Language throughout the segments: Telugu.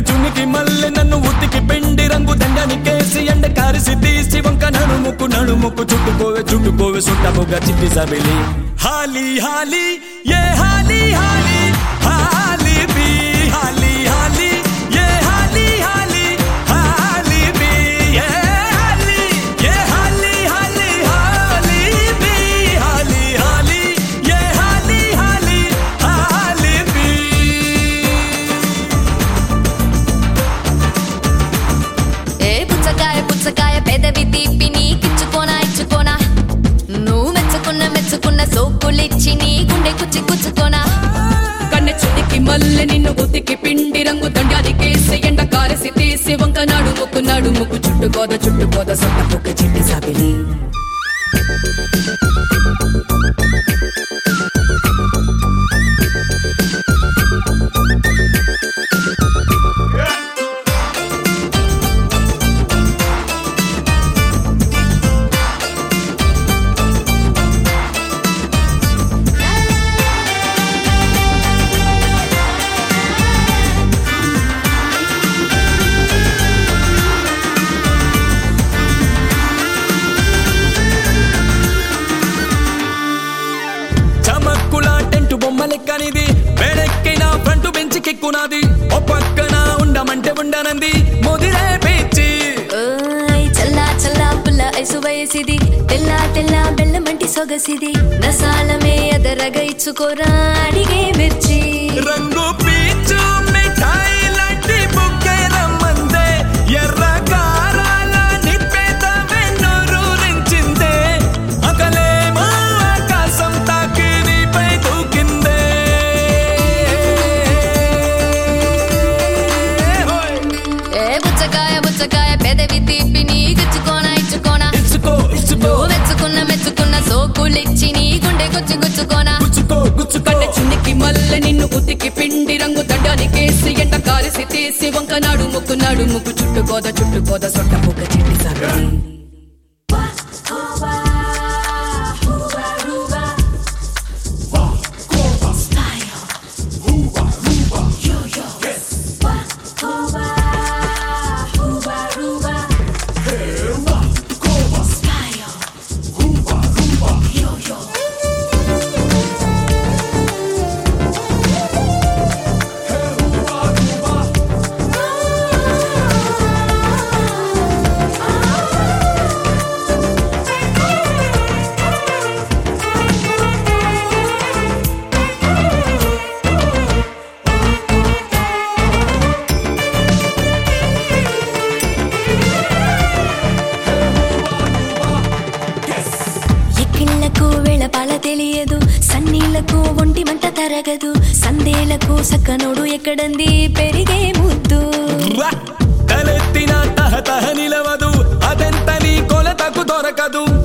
చునికి మల్లె నన్ను ఉతికి పిండి రంగు దండని కేసి ఎండ కారిసి తీసి వంక నడుముకు నడుముకు చుట్టుకోవే చుట్టుకోవే సుట్టముగా చిట్టి సబిలి. హాలి హాలి ఏ హాలి హాలి. పుచ్చకాయ పెదవి తీపి నీకిచ్చుకోనా ఇచ్చుకోనా? నువ్వు మెచ్చుకున్న మెచ్చుకున్న సోకులిచ్చి నీ గుండె కుచ్చి కుచ్చుకోనా? కన్న చునికి మల్లె నిన్ను ఉతికి పిండి రంగు దండానికేసి ఎండ కారసి తీసి వంక నడుముకు ముక్కు చుట్టుకోద చుట్టుకోద సొంత పొక్క చిట్టి సాబిలి. కెక్కునాది. ఓ పక్కన ఉండమంటే ఉండనంది. ముదిరే పిచ్చి చల్లా చల్లా పుల్ల ఐసు వయసిది. తెల్ల తెల్ల బెల్లమంటి సొగసిది. నసాలమే అదరగ ఇచ్చుకోరా అడిగే మిర్చి. రంగు ఎండ కారసి తీసి వంక నడుముకు నడుముకు చుట్టుకోద చుట్టుకోద సొట్ట పొక్క చిట్టి సాబిలి ఎక్కిళ్ళకు వేళపాల తెలియదు. సన్నీలకు ఒంటి మంట తరగదు. సందేలకు సక్కనోడు ఎక్కడంది? పెరిగే ముద్దు. రా! తహ తహ నిలవదు. అదెంత నీ కొలతకు దొరకదు.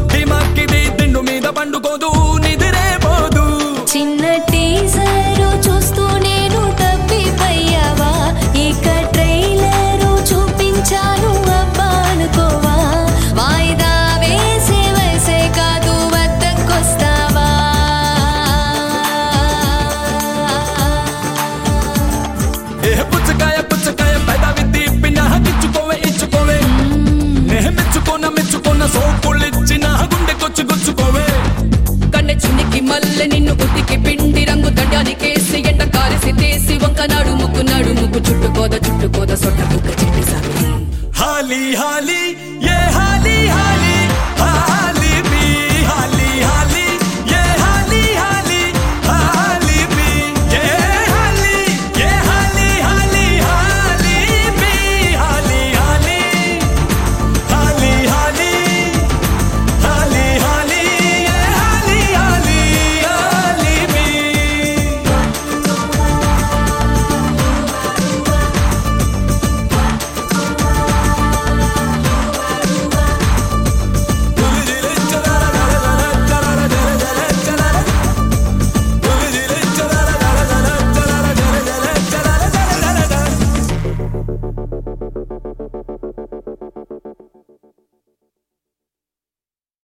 మెచ్చుకోన సోకులిచ్చి నా గుండె కొచ్చు గుచ్చుకోవే కన్నె చునికి మల్లె నిన్ను ఉతికి పిండి రంగు దండానికేసి ఎండ కారసి తీసి వంక నడుముకు నడుముకు చుట్టుకోద చుట్టుకోద సొట్ట పొక్క చిట్టి సాబిలి హాలి హాలి